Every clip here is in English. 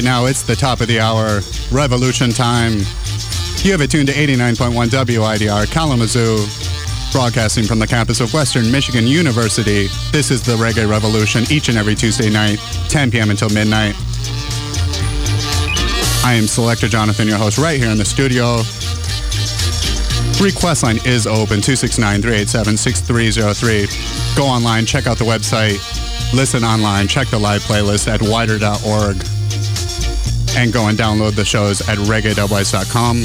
right now. It's the top of the hour, revolution time. You have it tuned to 89.1 WIDR Kalamazoo, broadcasting from the campus of Western Michigan University. This is the Reggae Revolution each and every Tuesday night, 10 p.m. until midnight. I am Selector Jonathon, your host, right here in the studio. Request line is open, 269-387-6303. Go online, check out the website, listen online, check the live playlist at widr.org and go and download the shows at reggae.wise.com.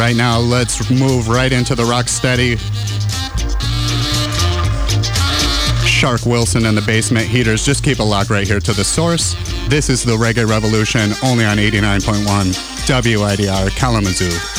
Right now, let's move right into the rock steady. Shark Wilson and the Basement Heaters. Just keep a lock right here to the source. This is the Reggae Revolution, only on 89.1 WIDR Kalamazoo.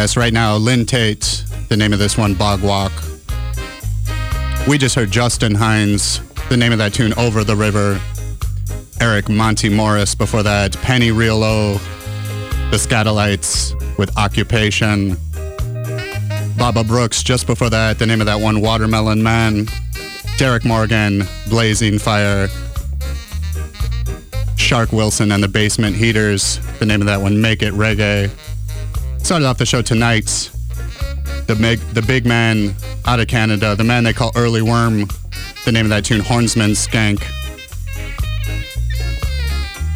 Yes, right now, Lynn Tait, the name of this one, Bog Walk. We just heard Justin Hinds, the name of that tune, Over the River. Eric Monty Morris before that, Penny Low, The Skatalites with Occupation. Baba Brooks just before that, the name of that one, Watermelon Man. Derrick Morgan, Blazing Fire. Shark Wilson and the Basement Heaters, the name of that one, Make It Reggae. Started off the show tonight, the big, the big man out of Canada, the man they call Earlyworm, the name of that tune, Hornsman Skank.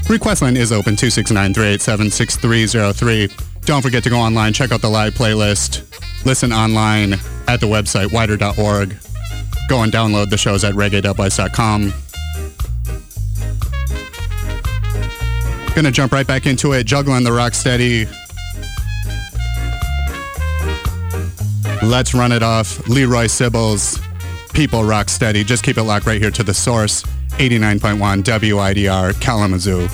Request line is open 269-387-6303. Don't forget to go online, check out the live playlist, listen online at the website widr.org. Go and download the shows at reggae.wise.com. Gonna jump right back into it, juggling the Rocksteady. Let's run it off. Leroy Sibbles, People Rock Steady. Just keep it locked right here to the source. 89.1 WIDR Kalamazoo.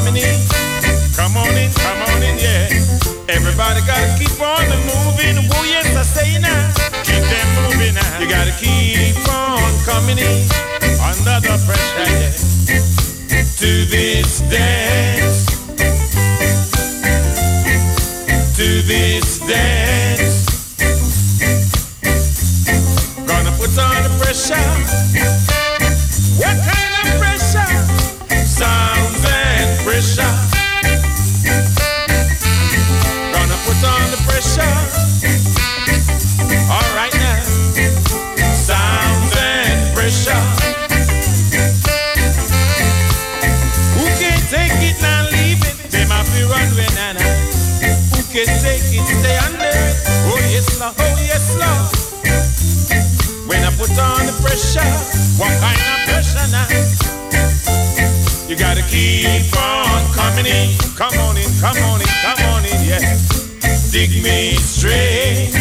coming in. Come on in, come on in, yeah. Everybody gotta keep on moving. Oh yes, I say now. Keep them moving now. You gotta keep on coming in under the pressure, yeah. To this dance. To this dance. Gonna put on the pressure. pressure? What kind of pressure now? You gotta keep on coming in. Come on in, come on in, come on in, yeah. Dig me straight.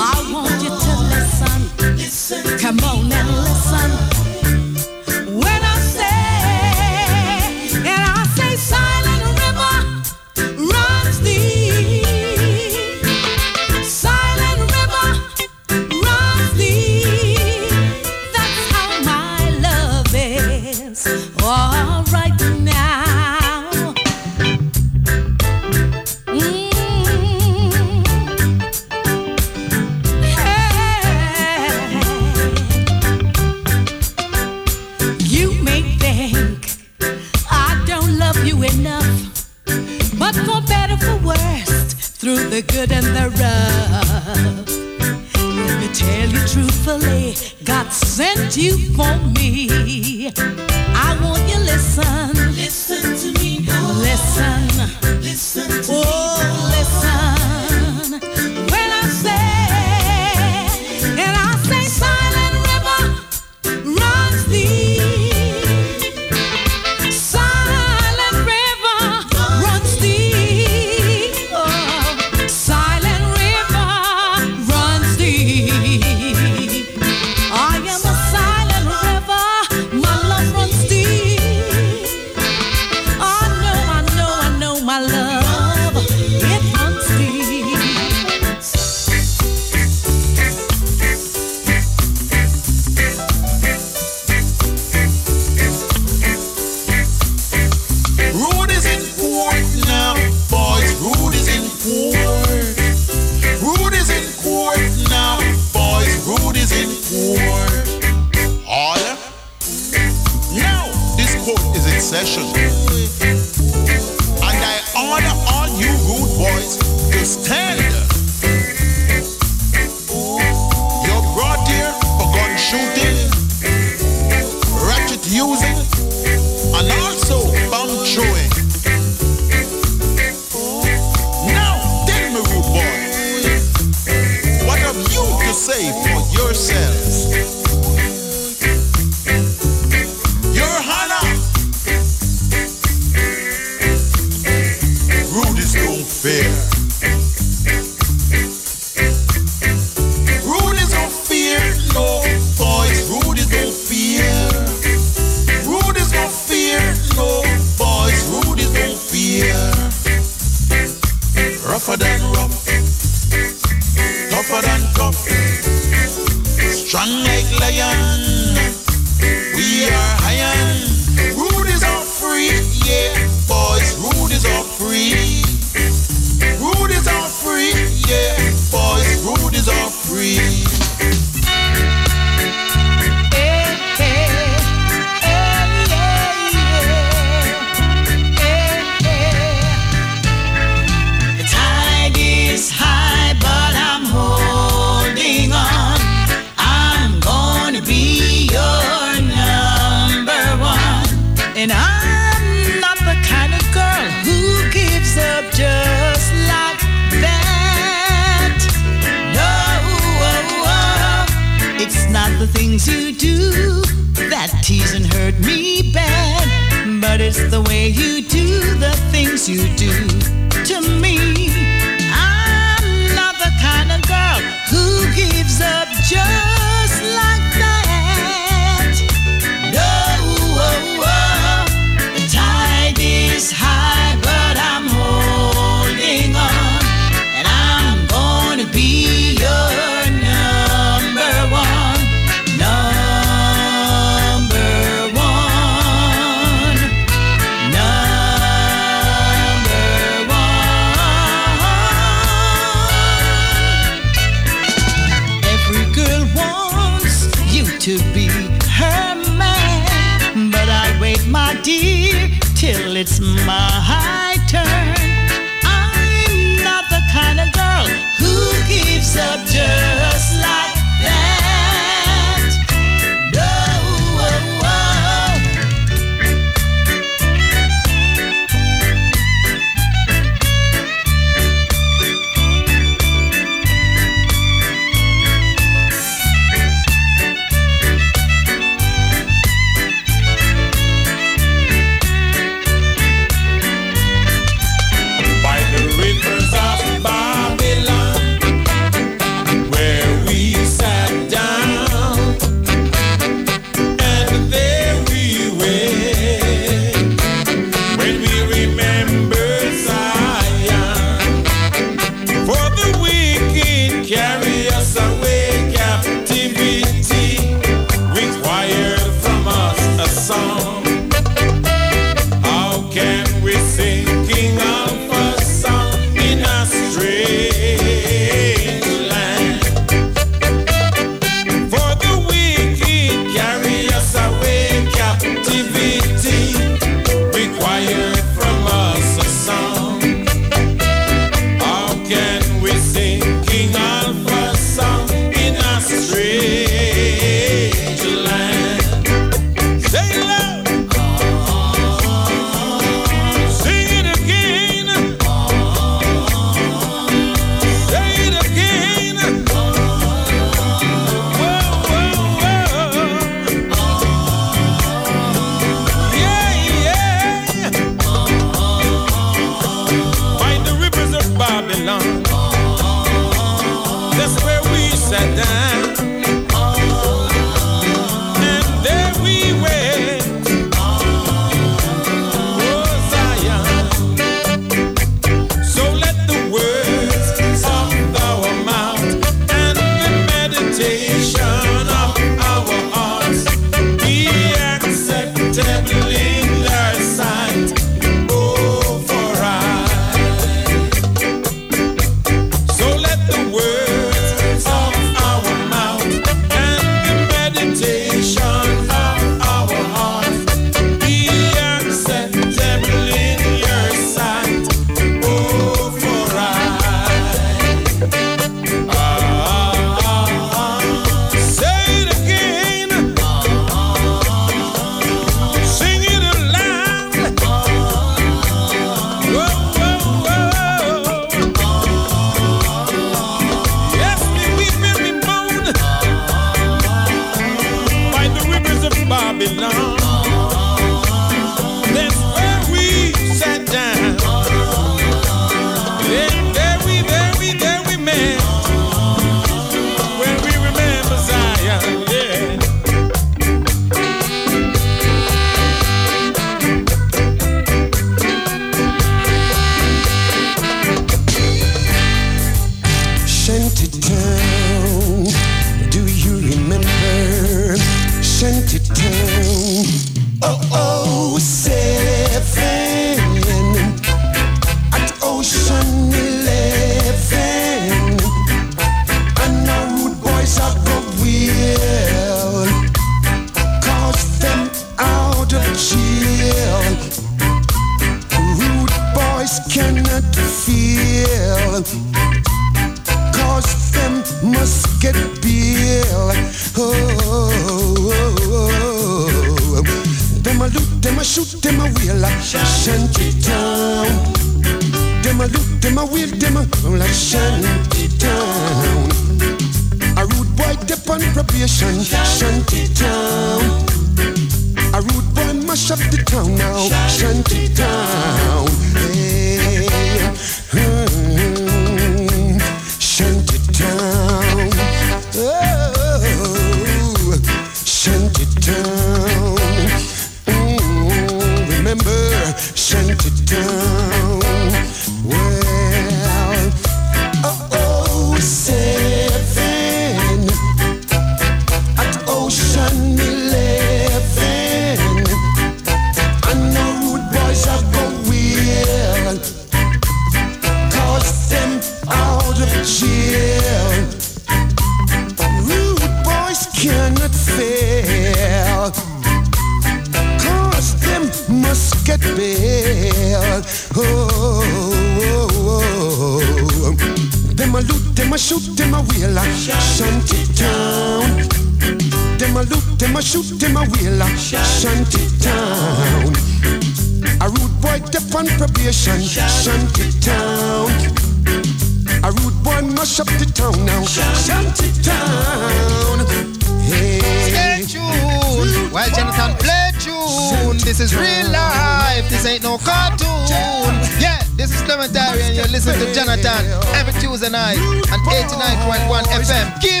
Every Tuesday night on 89.1 FM. Keep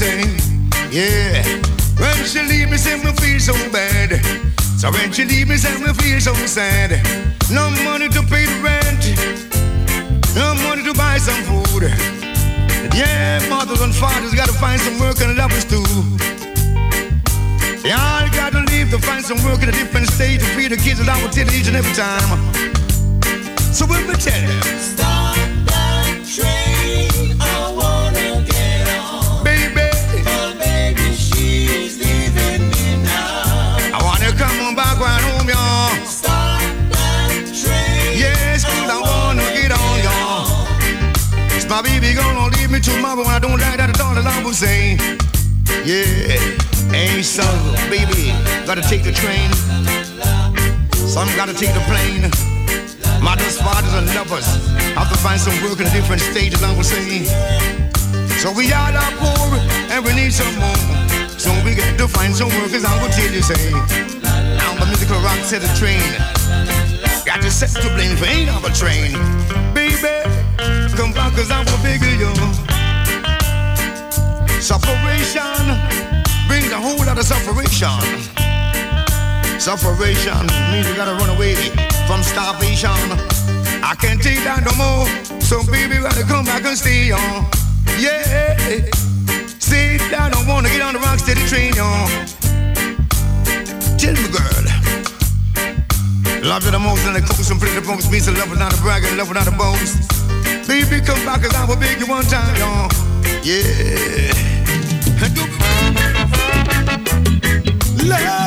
say, yeah. When she leave me, say me feel so bad. So when she leave me, say me feel so sad. No money to pay the rent, no money to buy some food. Yeah, mothers and fathers gotta find some work and lovers too. They all gotta leave to find some work in a different state to feed the kids that I will each and every time. So when we tell them, baby gonna leave me tomorrow? When I don't like that at all, as I was saying. Yeah, ain't so, baby. Gotta take the train. Some gotta take the plane. Mothers, fathers, and lovers have to find some work in different stages, I would say. So we all are poor and we need some more. So we got to find some work, as I would tell you, say. Now the musical rock set the train. Got to set to blame for ain't a train. Baby, come back, cause I will bigger you. Sufferation brings a whole lot of sufferation. Sufferation means you gotta run away from starvation. I can't take that no more. So baby, gotta come back and stay on. Yeah. See, I don't wanna get on the rock steady train, y'all. Tell me, girl. Love you the most and the close and pretty the most means to love without a brag and love without a boast. Baby, come back cause I will beg you one time, y'all. Yeah. Love.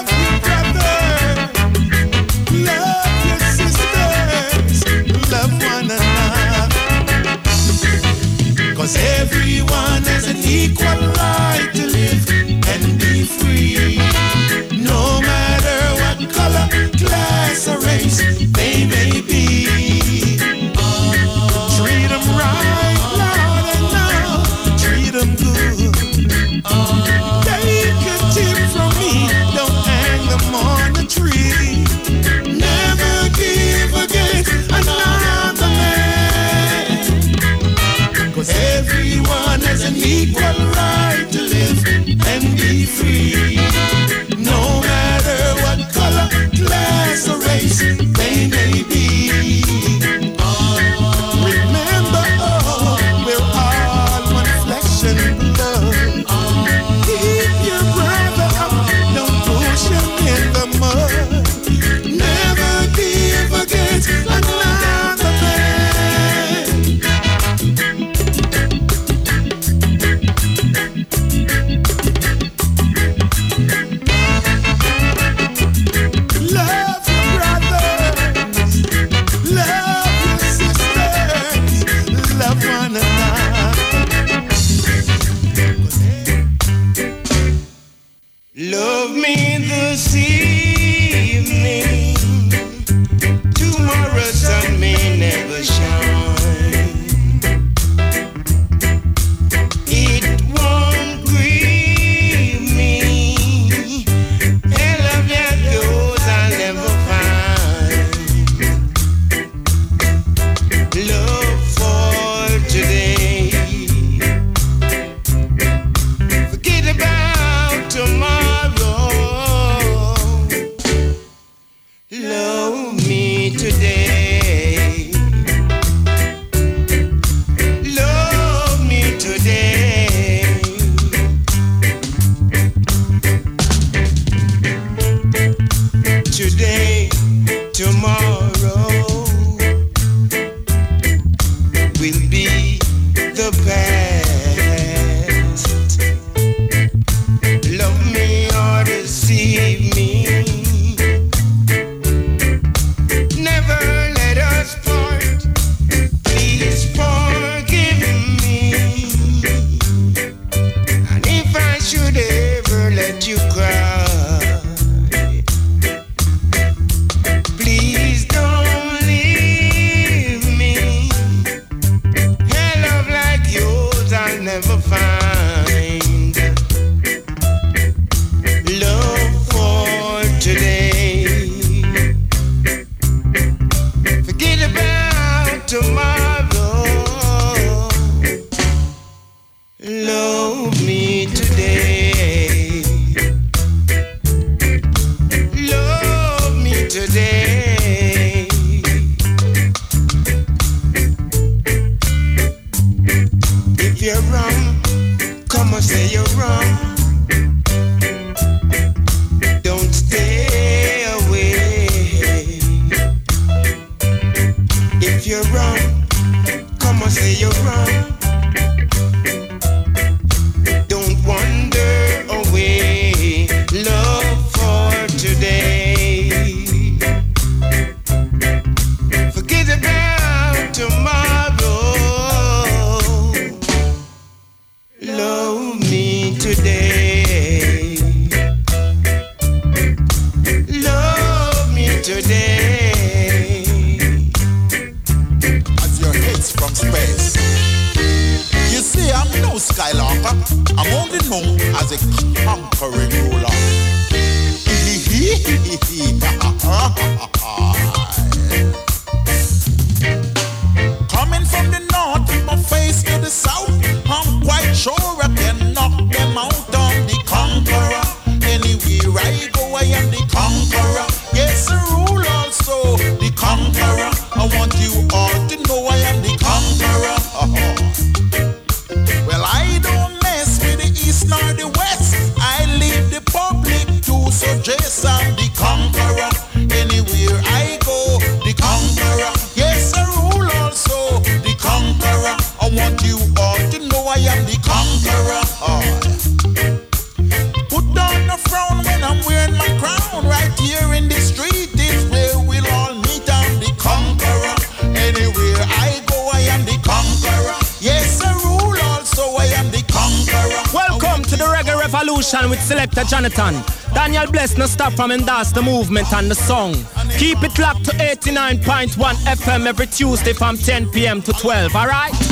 From endorse the movement and the song. Keep it locked to 89.1 FM every Tuesday from 10 p.m. to 12, alright?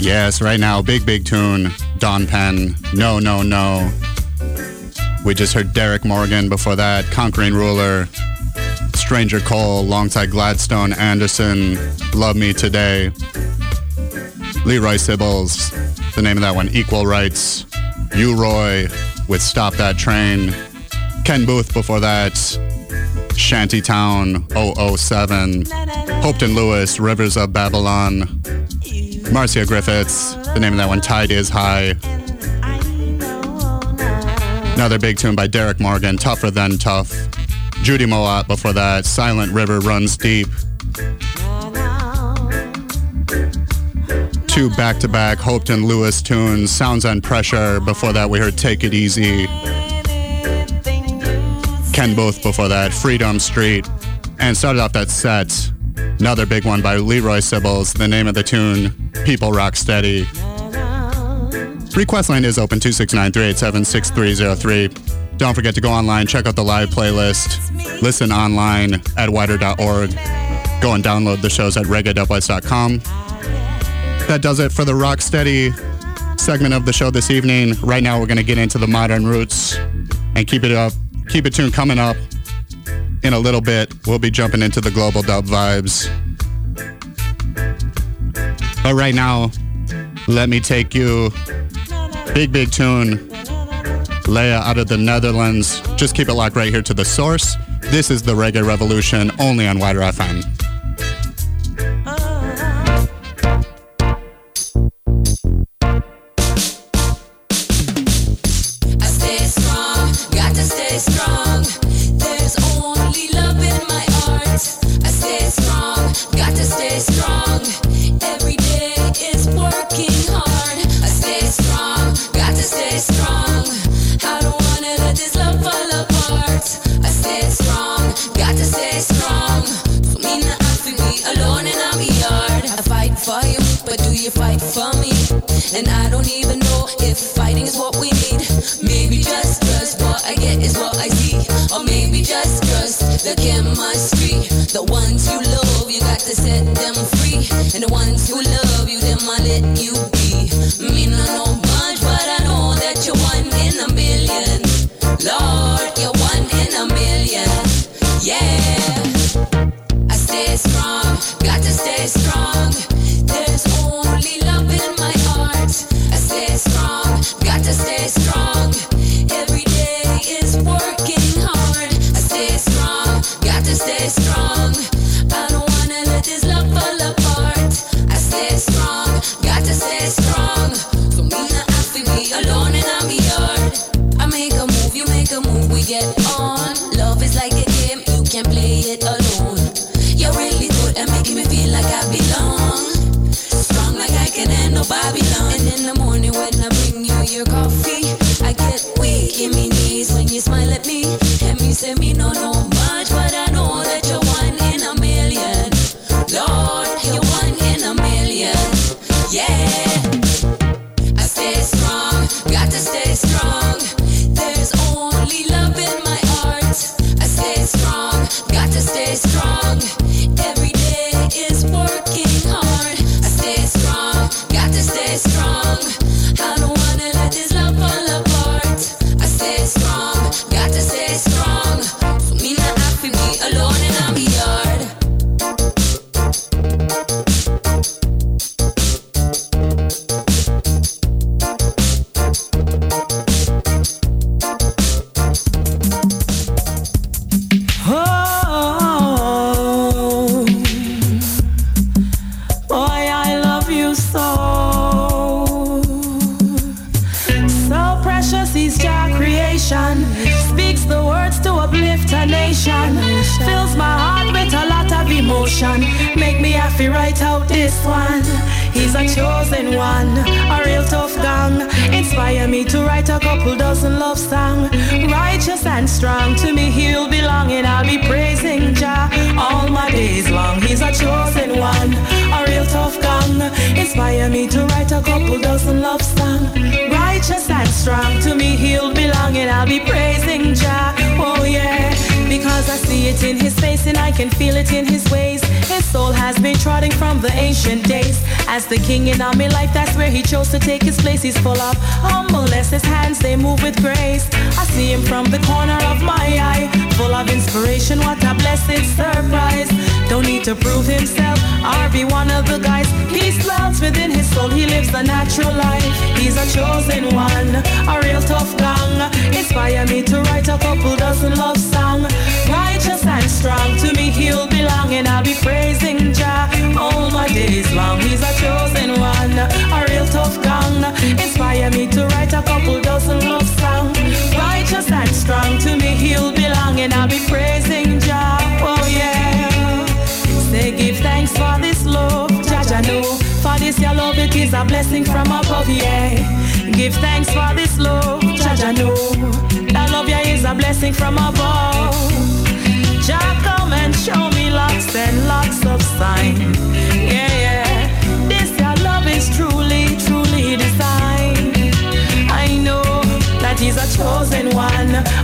Yes, right now, big, big tune. Dawn Penn, No, No, No. We just heard Derrick Morgan before that, Conquering Ruler, Stranger Cole, alongside Gladstone Anderson, Love Me Today. Leroy Sibbles, the name of that one, Equal Rights. U Roy with Stop That Train. Ken Boothe before that, Shantytown 007. Hopeton Lewis, Rivers of Babylon. Marcia Griffiths, the name of that one, Tide is High. Another big tune by Derrick Morgan, Tougher Than Tough. Judy Mowatt before that, Silent River Runs Deep. Two back-to-back Hopeton Lewis tunes, Sounds and Pressure. Before that, we heard Take It Easy. Ken Boothe before that, Freedom Street. And started off that set, another big one by Leroy Sibbles, the name of the tune, People Rock Steady. Request line is open 269-387-6303. Don't forget to go online, check out the live playlist, listen online at widr.org. Go and download the shows at reggae.west.com. That does it for the Rock Steady segment of the show this evening. Right now we're going to get into the modern roots and keep it up. Keep it tuned coming up in a little bit. We'll be jumping into the global dub vibes. But right now, let me take you big, big tune. Leah out of the Netherlands. Just keep it locked right here to the source. This is the Reggae Revolution only on WIDR FM.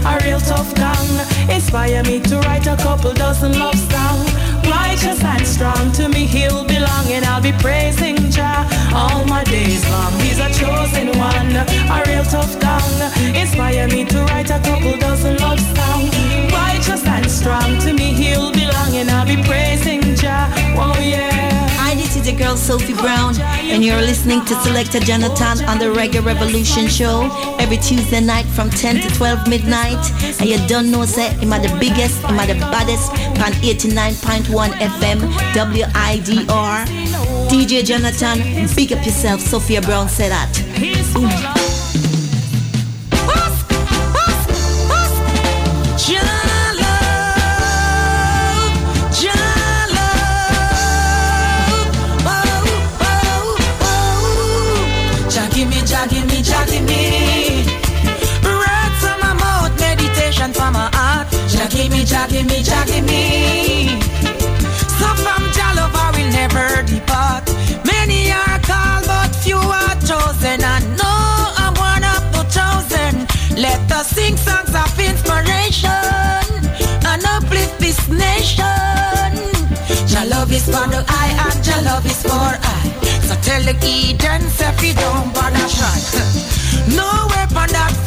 a real tough gang. Inspire me to write a couple dozen love songs. Righteous and strong, to me he'll belong, and I'll be praising Jah all my days long. He's a chosen one, a real tough gang. Inspire me to write a couple dozen love songs. Righteous and strong, to me he'll belong, and I'll be praising Jah. Oh yeah. Hi, this is the girl Sophie Brown, and you're listening to Selector Jonathon on the Reggae Revolution Show every Tuesday night from 10 to 12 midnight. And you don't know, say, I'm the biggest, I'm the baddest, pan 89.1 FM, WIDR. DJ Jonathon, big up yourself. Sophia Brown said that. love is for the eye and your love is for I. So tell the Eden, if you don't wanna try. no weapon that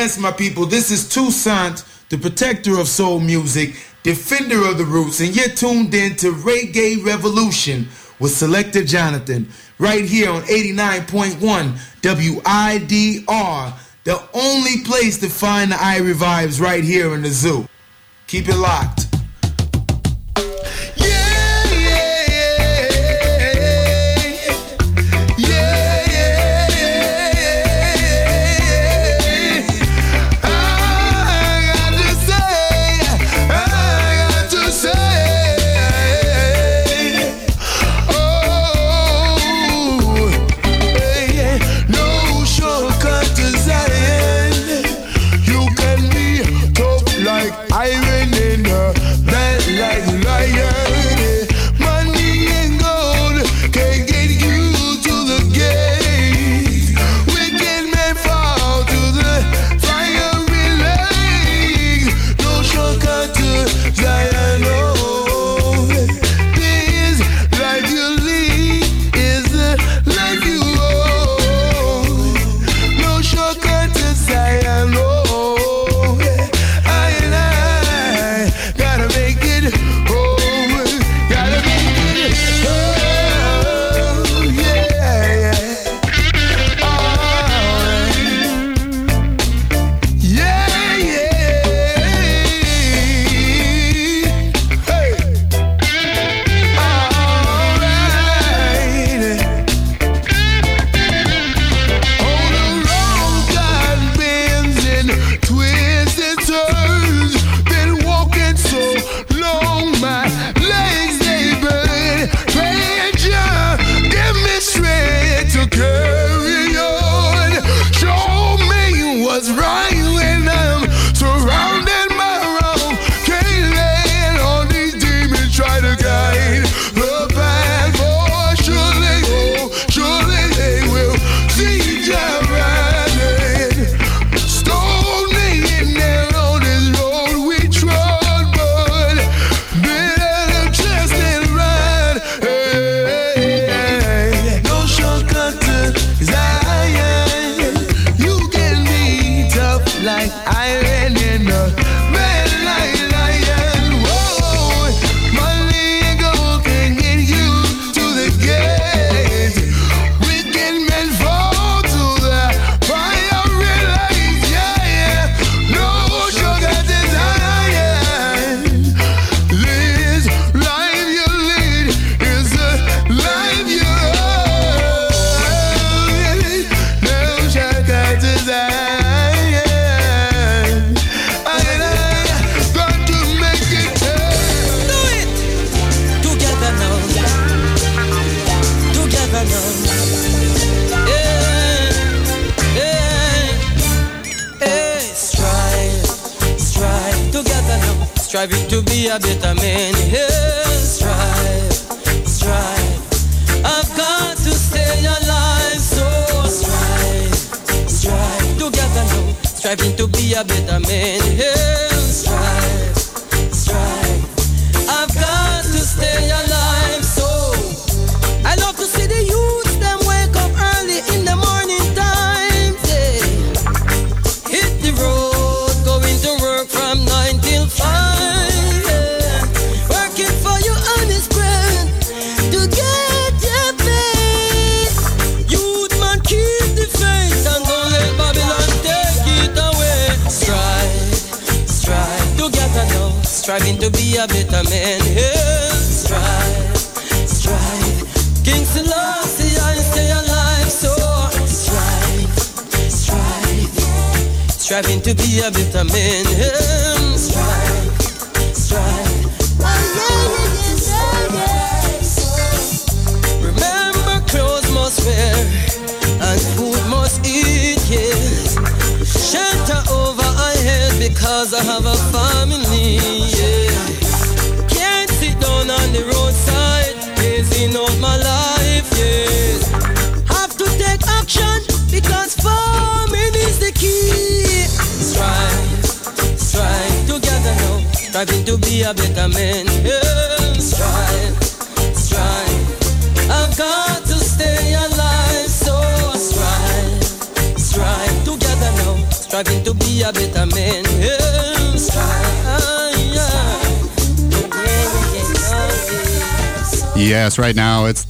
Yes, my people, this is Toussaint, the protector of soul music, defender of the roots, and you're tuned in to Reggae Revolution with Selector Jonathon, right here on 89.1 WIDR, the only place to find the I Revives right here in the zoo. Keep it locked.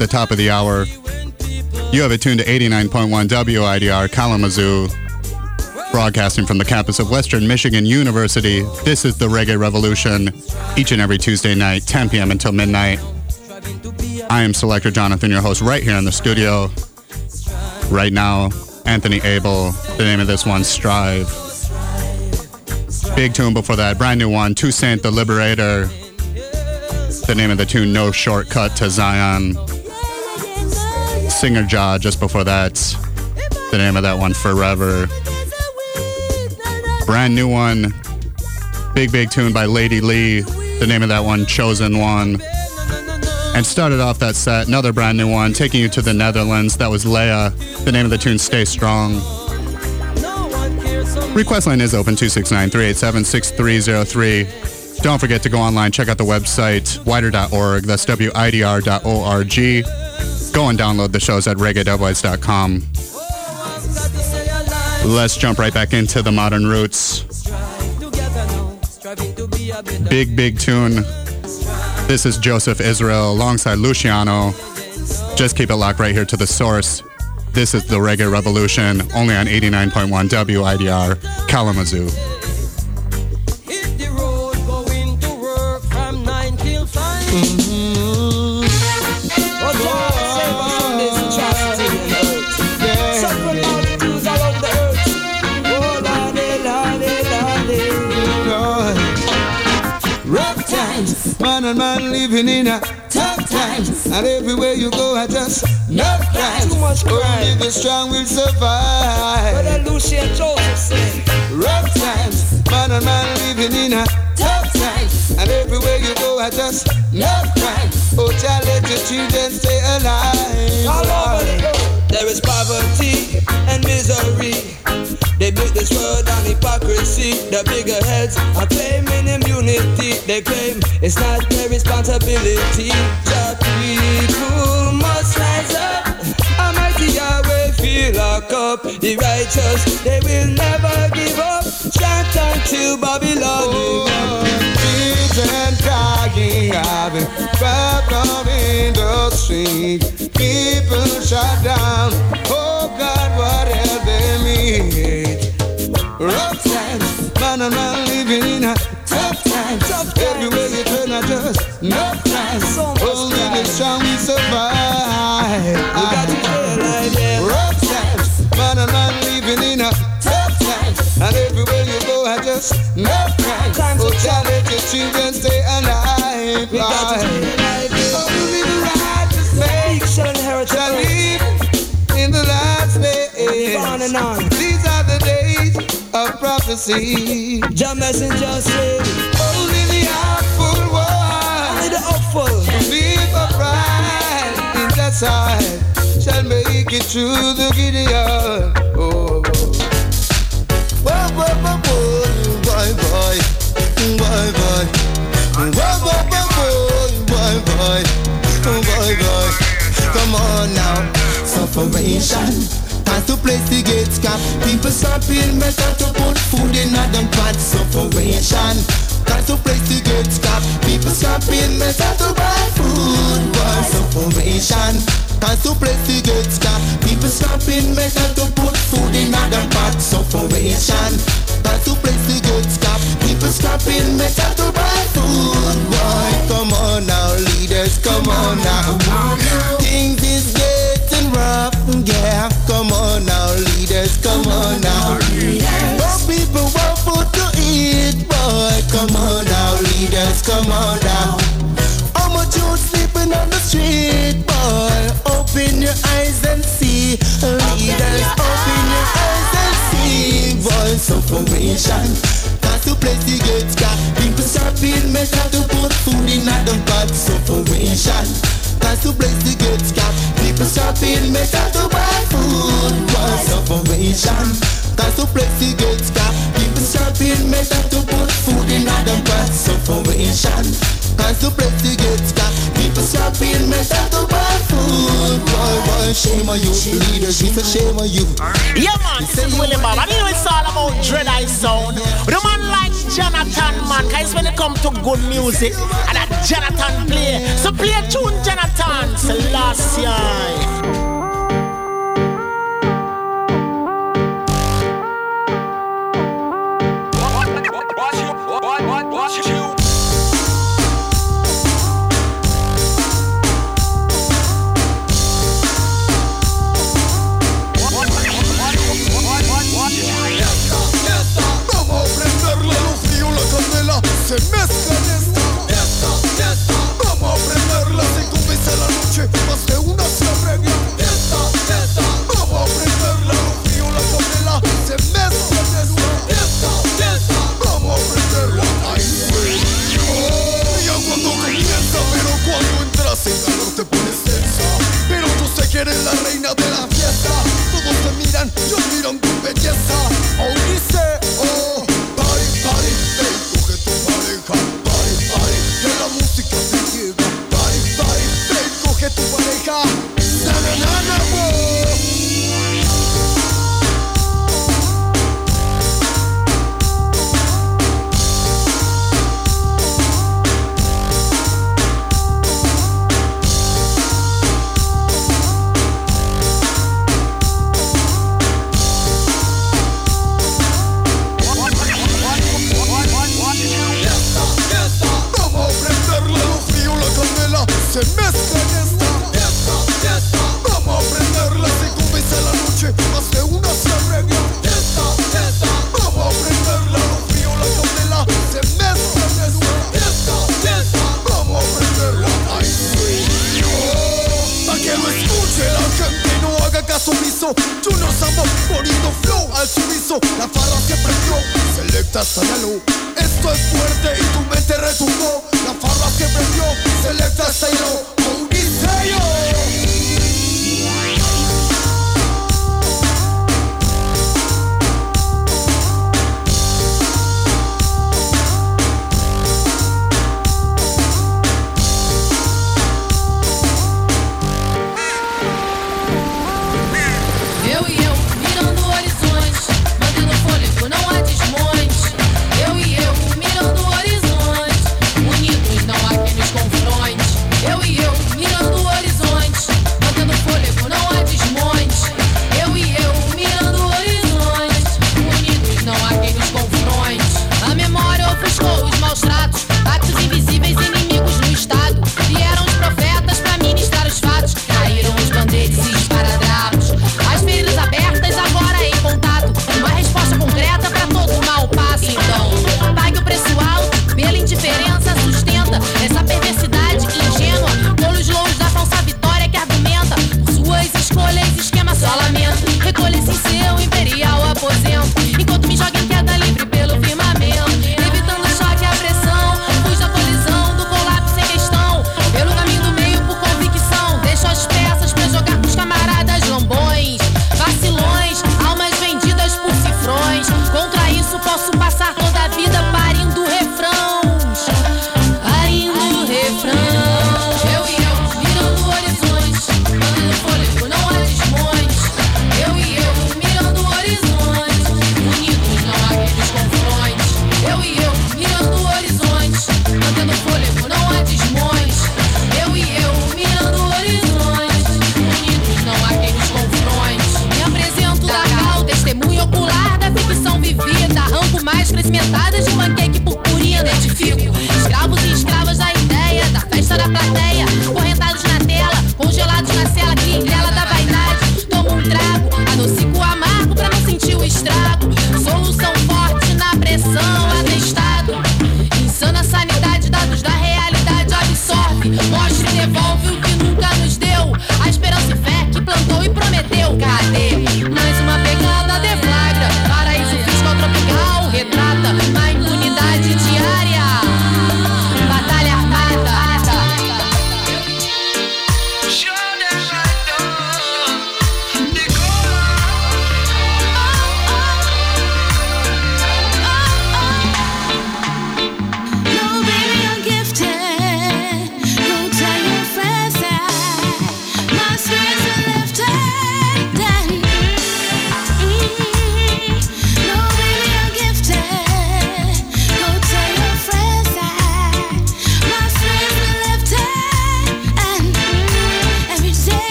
The top of the hour. You have it tuned to 89.1 WIDR Kalamazoo, broadcasting from the campus of Western Michigan University. This is the Reggae Revolution, each and every Tuesday night, 10 p.m. until midnight. I am Selector Jonathon, your host, right here in the studio. Right now, Anthony Able. The name of this one, Strive. Big tune before that, brand new one, Toussaint the Liberator. The name of the tune, No Shortcut to Zion. Singer Jah just before that. The name of that one, Forever. Brand new one, big, big tune by Lady Lee. The name of that one, Chosen One. And started off that set, another brand new one, taking you to the Netherlands. That was Leah. The name of the tune, Stay Strong. Request line is open 269-387-6303. Don't forget to go online, check out the website, widr.org. That's widr.org. Go and download the shows at reggae.wise.com. Let's jump right back into the modern roots. Big, big tune. This is Joseph Israel alongside Luciano. Just keep it locked right here to the source. This is the Reggae Revolution, only on 89.1 WIDR, Kalamazoo. Living in a tough times. And everywhere you go, I just enough times. Too much crime. Only the strong will survive. Brother Lucy and Joseph say. Rough times, man and man living in a. And everywhere you go, I just enough times. Oh, child, let your children stay alive. All over the world. There is poverty and misery. They built this world on hypocrisy. The bigger heads are claiming immunity. They claim it's not their responsibility. The people must rise up. Almighty Yahweh feel our cup. The righteous, they will never give up. Chant until Babylon. Oh, Children crying, having problem in the street. People shut down. Oh God, what have they made? Rough times, man and oh, man living in a tough times. Everywhere you turn, I just enough times. Only the strong will survive. Rough times, man and man living in a tough times. And everywhere you go, I just enough times. Oh, your children stay alive. We got to stay alive, yeah. Only the righteous Make shall inherit shall live in the last days. On and on. These are the days of prophecy. Jah messenger say, Only the hopeful one only the hopeful. live upright in that side shall make it through the Gideon. Oh, oh. Whoa, whoa, whoa, whoa, boy, boy, boy. Whoa, whoa, whoa, whoa, boy, boy. Come on now, sufferation. Time to place the gates cap. People start better to put food in a them. Sufferation. Time to place the gates cap. People start better to buy food. Boy, sufferation. Cause to place the good stuff. People scrapping metal to put food in other parts of operation. Cause to place the good stuff. People scrapping metal to buy food. Boy, come on now, leaders, come on now. Things is getting rough, yeah. Come on now, leaders, come on now. Most people want food to eat, boy. Come on now, leaders, come on now. How much you sleeping on the street? Open your eyes and see, leaders. Open your eyes and see, voice of formation. To place the gates, got people shopping metal to put food in at the box of formation. Cause to place the gates, got people shopping metal to buy food, of formation. Cause to place the gates, got people shopping metal to put food in at the box of formation. Cause to place the gates, got people shopping metal to buy food, boy, boy, shame on you, leaders, it's a shame on you. Yeah, man, this is Willie Bob. You know it's all about Dread Eye Sound. The man like Jonathon, man, cause when it come to good music, and that Jonathon play. So play a tune, Jonathon, Selassie.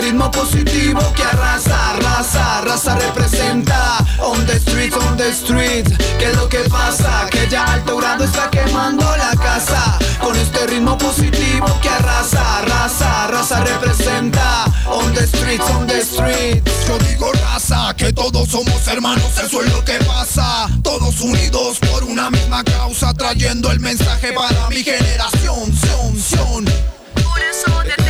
ritmo positivo que arrasa, arrasa, arrasa representa On the street, on the street ¿Qué es lo que pasa? Que ya alto grado está quemando la casa Con este ritmo positivo que arrasa, arrasa, arrasa representa On the street, on the street Yo digo raza, que todos somos hermanos, eso es lo que pasa Todos unidos por una misma causa Trayendo el mensaje para mi generación, sion, sion. Por eso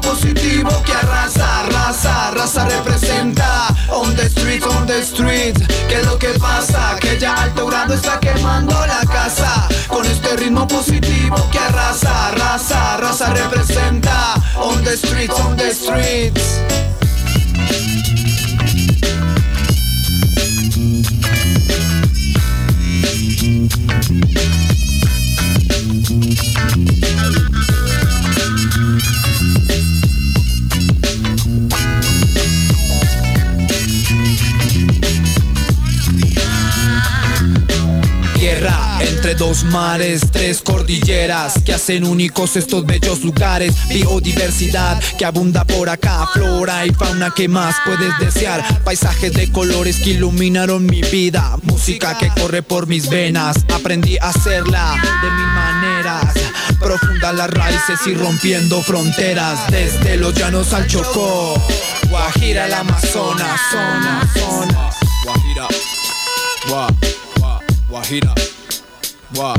Positivo que arrasa, raza, raza representa On the street, on the street. ¿Qué es lo que pasa? Que ya alto grado está quemando la casa. Con este ritmo positivo que arrasa, raza, raza representa On the streets, on the streets. dos mares, tres cordilleras que hacen únicos estos bellos lugares. Biodiversidad que abunda por acá, flora y fauna que más puedes desear. Paisajes de colores que iluminaron mi vida, música que corre por mis venas. Aprendí a hacerla de mil maneras, profundas las raíces y rompiendo fronteras. Desde los llanos al Chocó, Guajira, el Amazonas, zona, zona. Guajira, Gua, Gua, Guajira. Wow.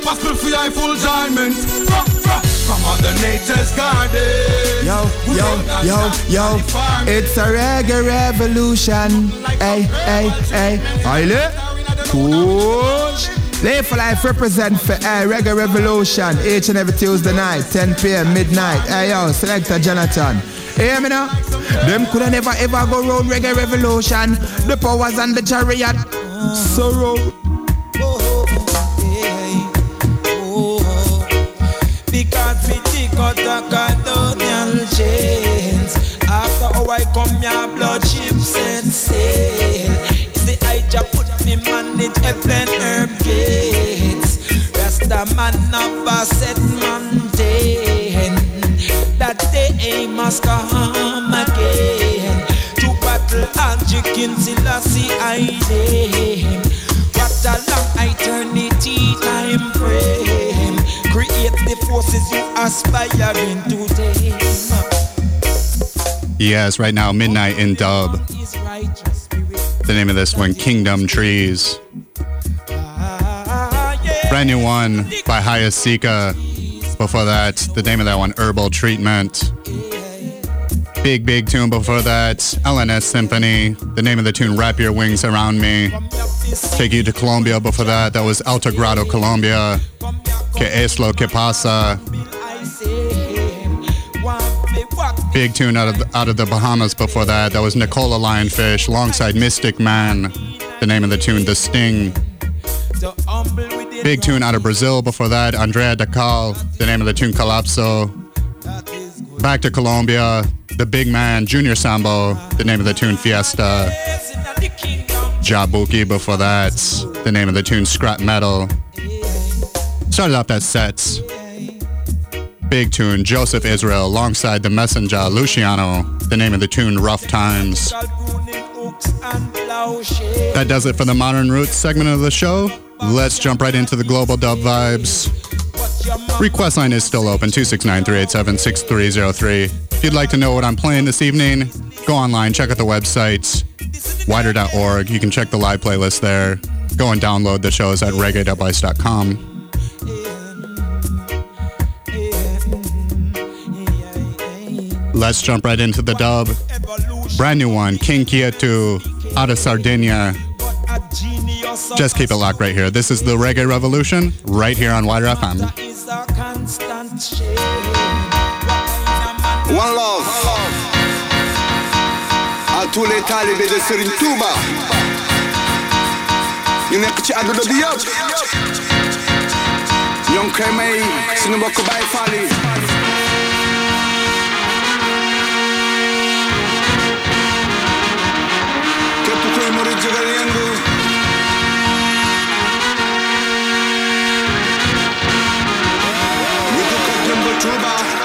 The possible for your fulfillment. From, from, Mother Nature's garden. Yo, yo, yo, yo, it's a reggae revolution. Hey, hey, hey. Oile, push. Live for Life represent for uh, Reggae Revolution each and every Tuesday night, 10 p.m. midnight. Hey yo, Selector Jonathon. Hear me now? Them coulda never ever go round Reggae Revolution. The powers and the chariot. Sorrow. The colonial chains After how I come here blood ships and sail The I just put me manage heaven herb gates. Rasta man a set mountain That day must come again. To battle and chicken Selassie I name. What a long eternity time frame Create the forces you Yes, right now, Midnight in Dub. The name of this one, Kingdom Trees. Brand new one by Hayasika. Before that, the name of that one, Herbal Treatment. Big, big tune before that, LNS Symphony. The name of the tune, Wrap Your Wings Around Me. Take you to Colombia before that, that was Alto Grado, Colombia. Que es lo que pasa? Big tune out of out of the Bahamas before that. That was Nicola Lionfish alongside Mystic Man. The name of the tune, The Sting. Big tune out of Brazil before that. Andrea Dacal. The name of the tune, Calypso. Back to Colombia. The Big Man, Junior Sambo. The name of the tune, Fiesta. Jah Bukie before that. The name of the tune, Scrap Metal. Started off that set. Big tune, Joseph Israel, alongside the messenger, Luciano. The name of the tune, Rough Times. That does it for the Modern Roots segment of the show. Let's jump right into the Global Dub Vibes. Request line is still open, 269-387-6303. If you'd like to know what I'm playing this evening, go online, check out the website, widr.org. You can check the live playlist there. Go and download the shows at reggae.vice.com. Let's jump right into the dub. Brand new one, King Kietu, out of Sardinia. Just keep it locked right here. This is the Reggae Revolution, right here on WIDR FM. One love. À tous les talibés de Serigne Touba ñu nekk ci àdduna bi yëpp ñoo ngi koy may suñu mbokk Baay Faal yi képp kuy murid jógal yëngu ak jëm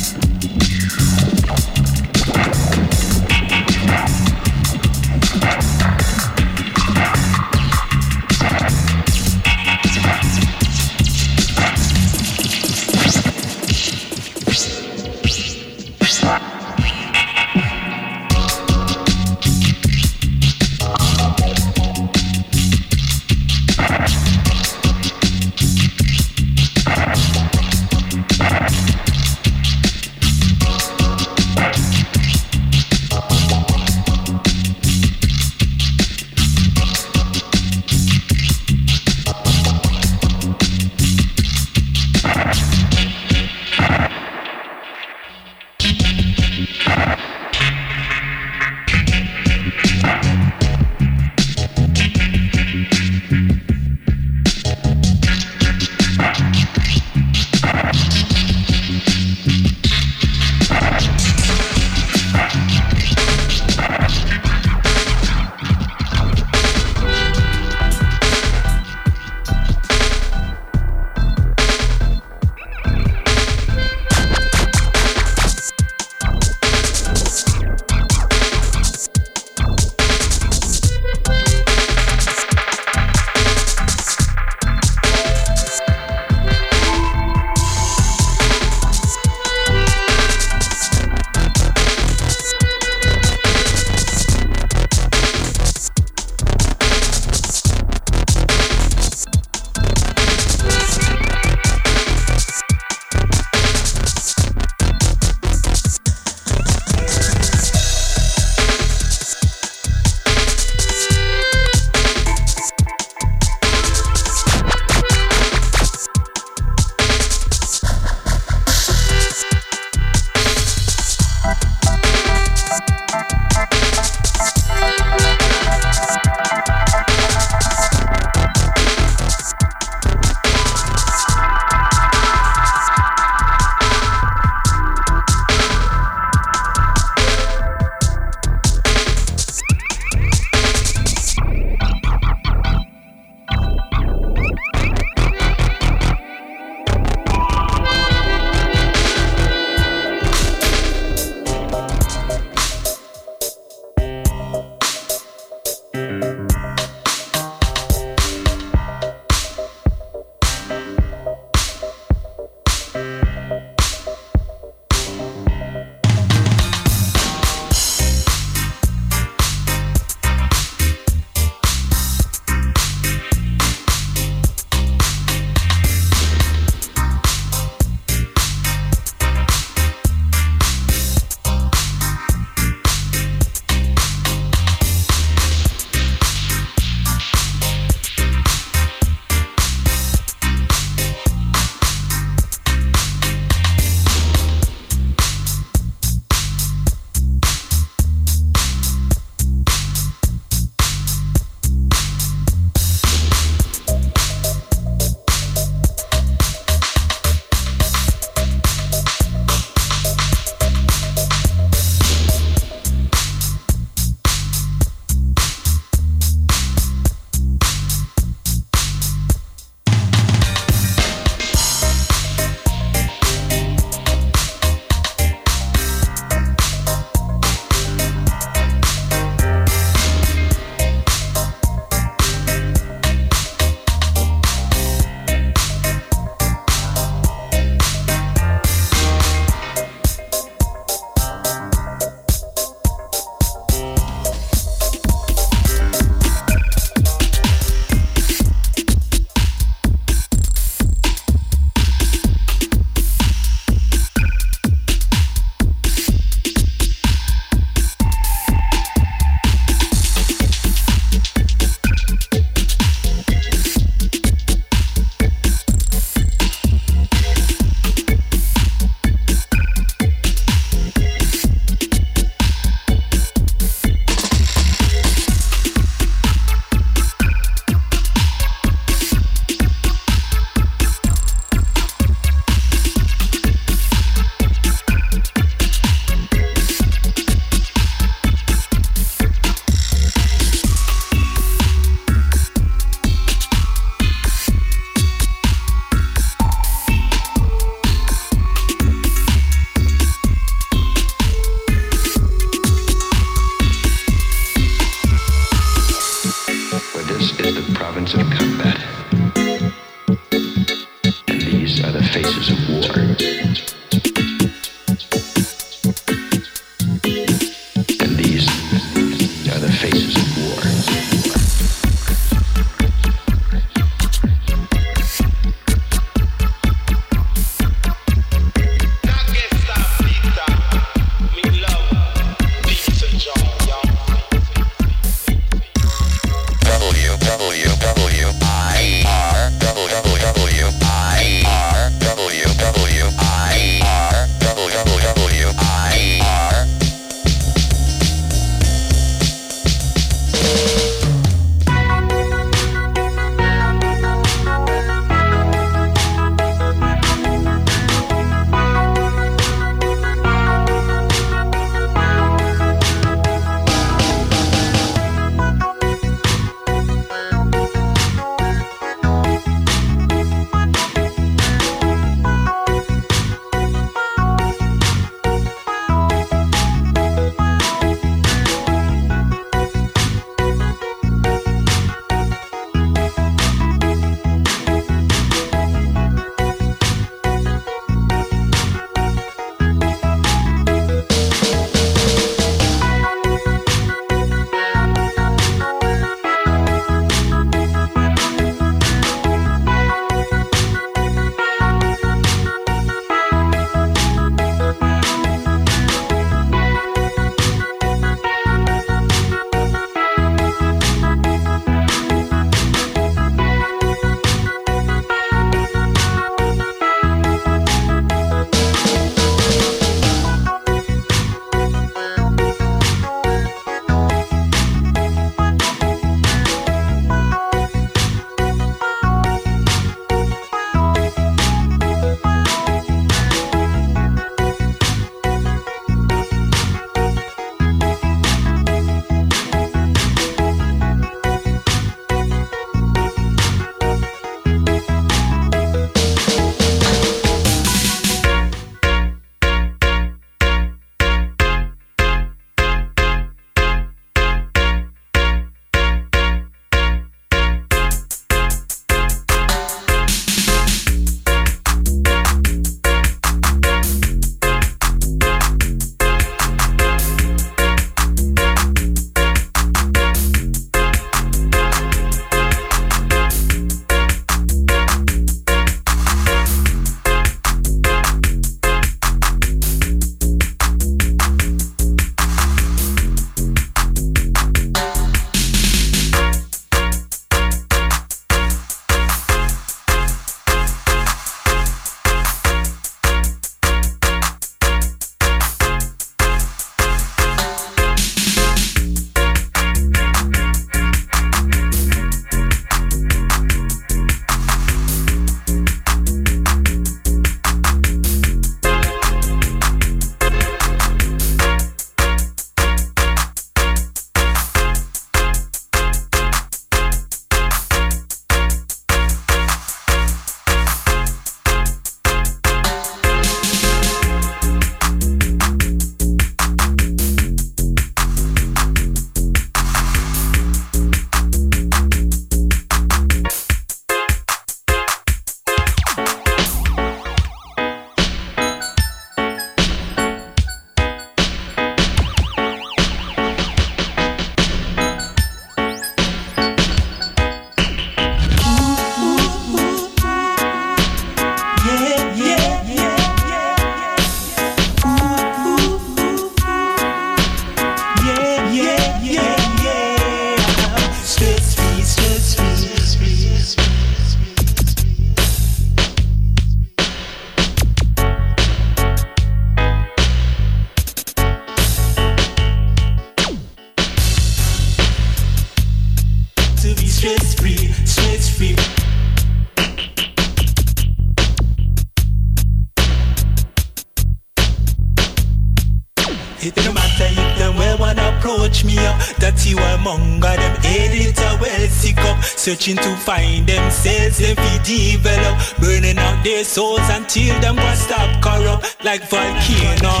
searching to find themselves if we develop, burning out their souls until them one stop corrupt like volcano.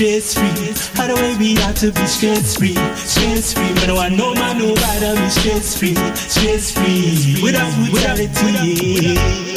stress free. How the way we have to be stress free, stress free. But no want no man, no bother, be stress free, stress free. Without brutality. Without, without, without.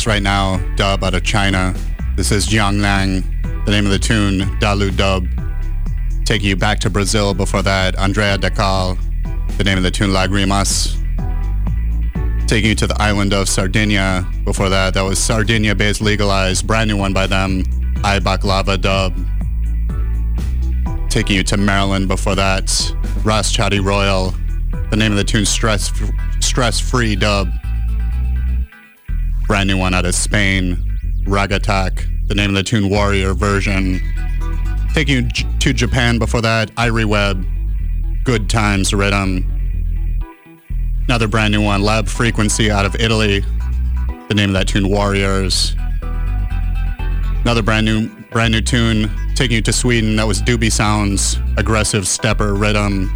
Yes, right now, dub out of China. This is Jiang Lang. The name of the tune, Dalu Dub. Taking you back to Brazil before that, Andrea Decal. The name of the tune, Lagrimas. Taking you to the island of Sardinia. Before that, that was Sardinia based legalized, brand new one by them, I Baklava Dub. Taking you to Maryland before that, Ras Chadi Royal. The name of the tune, Stress Stress Free Dub. Brand new one out of Spain, Rag Attack. The name of the tune, Warrior version. Taking you to Japan before that, Irie Web, Good Times Rhythm. Another brand new one, Lab Frequency out of Italy. The name of that tune, Warriors. Another brand new brand new tune taking you to Sweden. That was Doobie Sounds, Aggressive Stepper Rhythm.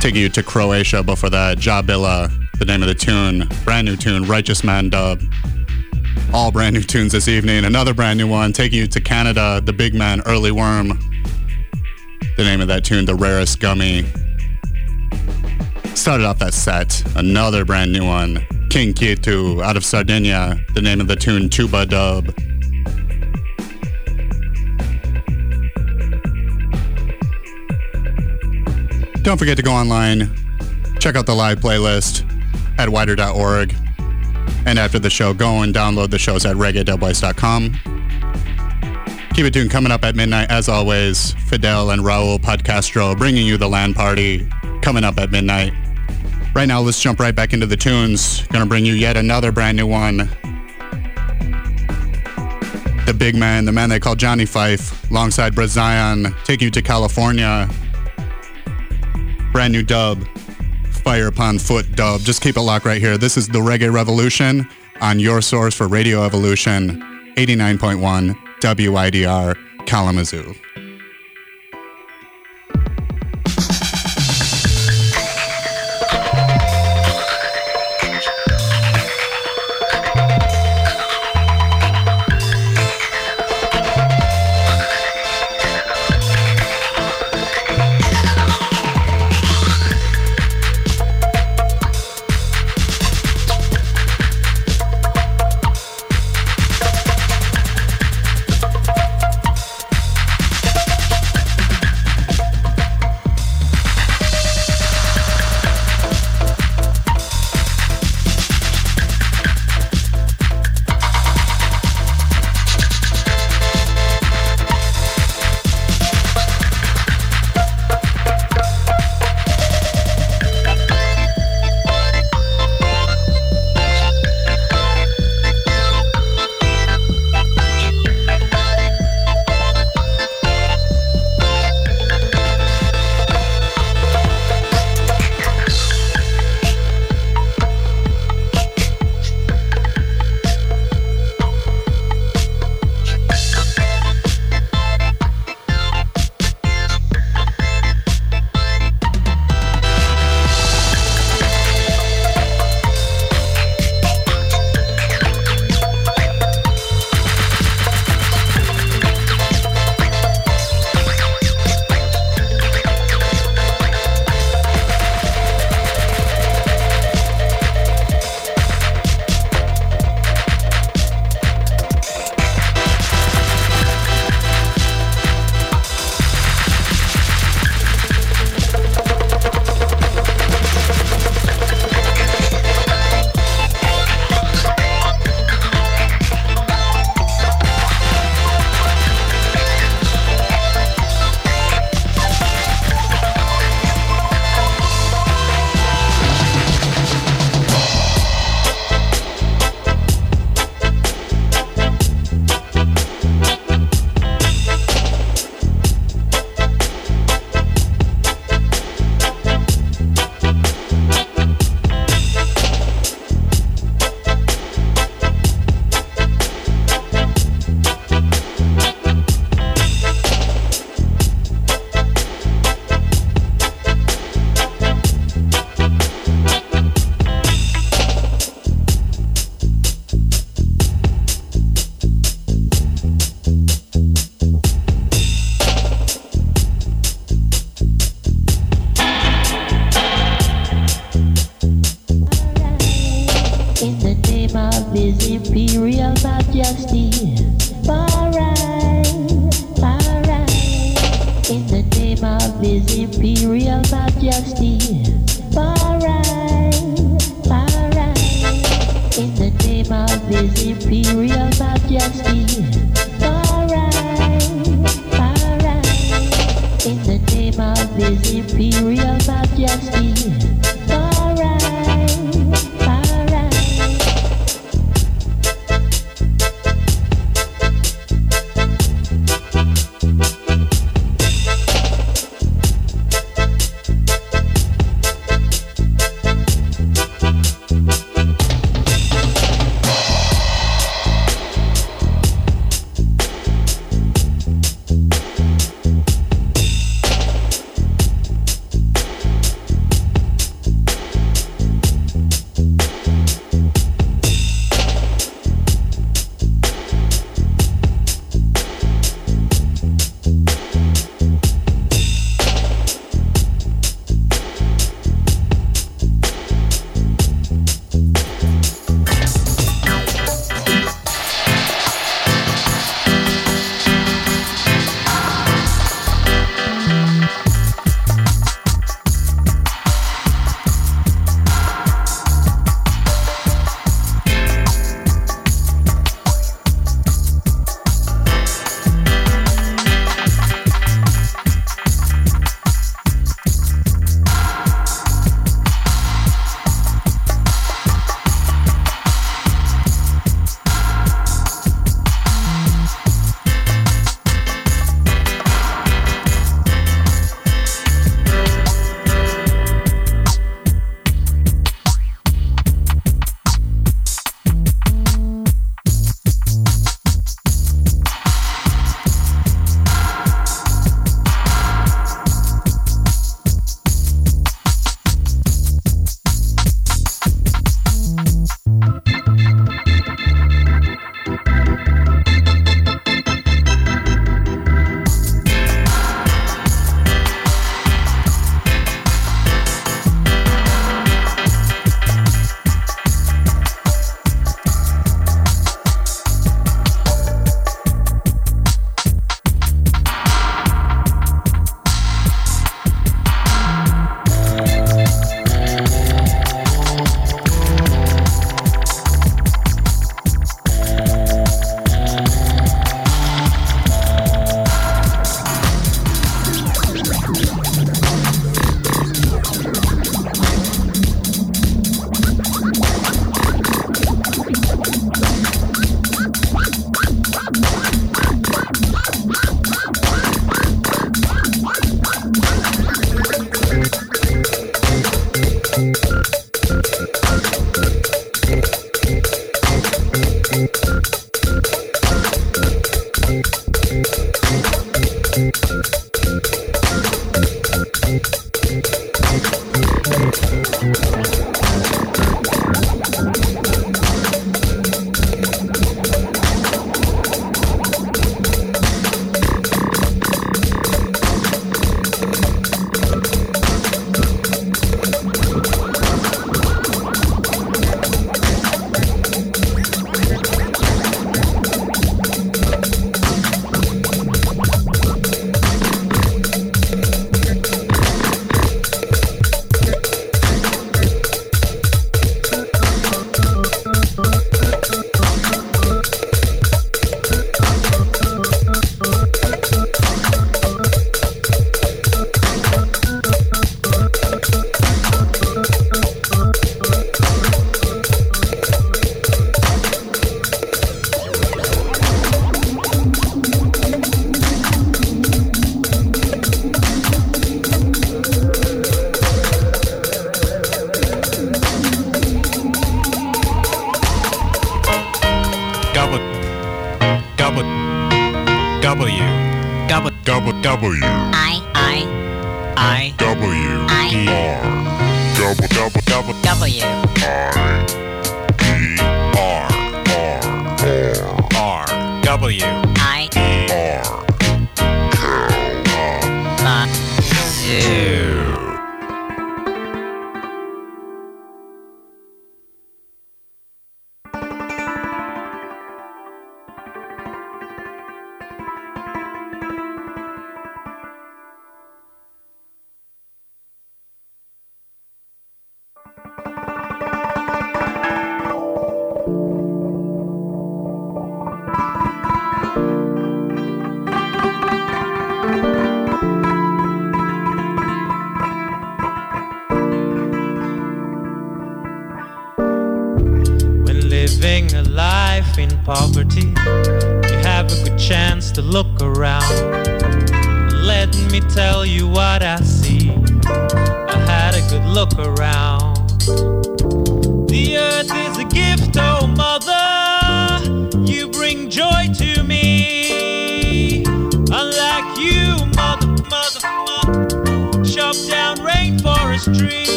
Taking you to Croatia before that, Jabilla, the name of the tune. Brand new tune, Righteous Man Dub. All brand new tunes this evening. Another brand new one taking you to Canada, The Big Man Earlyworm. The name of that tune, The Rarest Gummy. Started off that set, another brand new one, King Kitu out of Sardinia. The name of the tune, Tuba Dub. Don't forget to go online, check out the live playlist at widr.org. And after the show, go and download the shows at reggae.com. Keep it tuned coming up at midnight, as always. Fidel and Raul Podcastro bringing you the land party coming up at midnight. Right now, let's jump right back into the tunes. Gonna bring you yet another brand new one. The big man, the man they call Johnny Fife, alongside Brazion, take you to California. Brand new dub, Fire Upon Foot dub. Just keep it locked right here. This is the Reggae Revolution on your source for Radio Evolution, 89.1 WIDR Kalamazoo.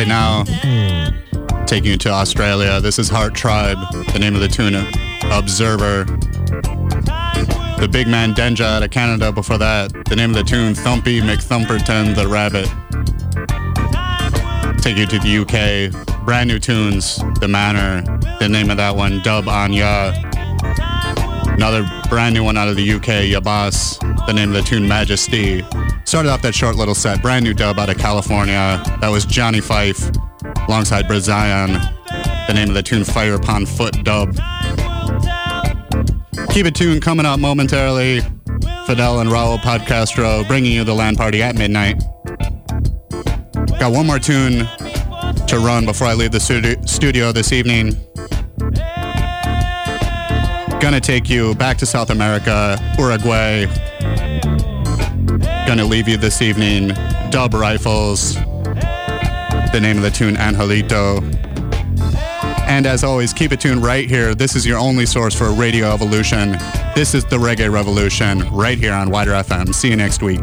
Right now, taking you to Australia. This is Heart Tribe, the name of the tune, Observer. The big man Denja out of Canada before that. The name of the tune, Thumpy McThumperton the Rabbit. Take you to the UK. Brand new tunes, The Manor. The name of that one, Dub Anya. Another brand new one out of the UK, Yabas. The name of the tune, Majesty. Started off that short little set, brand new dub out of California. That was Johnny Fife alongside Brazion. The name of the tune, Fire Upon Foot Dub. Keep it tuned coming up momentarily. Fidel and Raul Podcastro bringing you the land party at midnight. Got one more tune to run before I leave the studi- studio this evening. Gonna take you back to South America, Uruguay. Gonna leave you this evening, Dub Rifles. The name of the tune, Angelito. And as always, keep it tuned right here. This is your only source for Radio Evolution. This is the Reggae Revolution right here on WIDR FM. See you next week.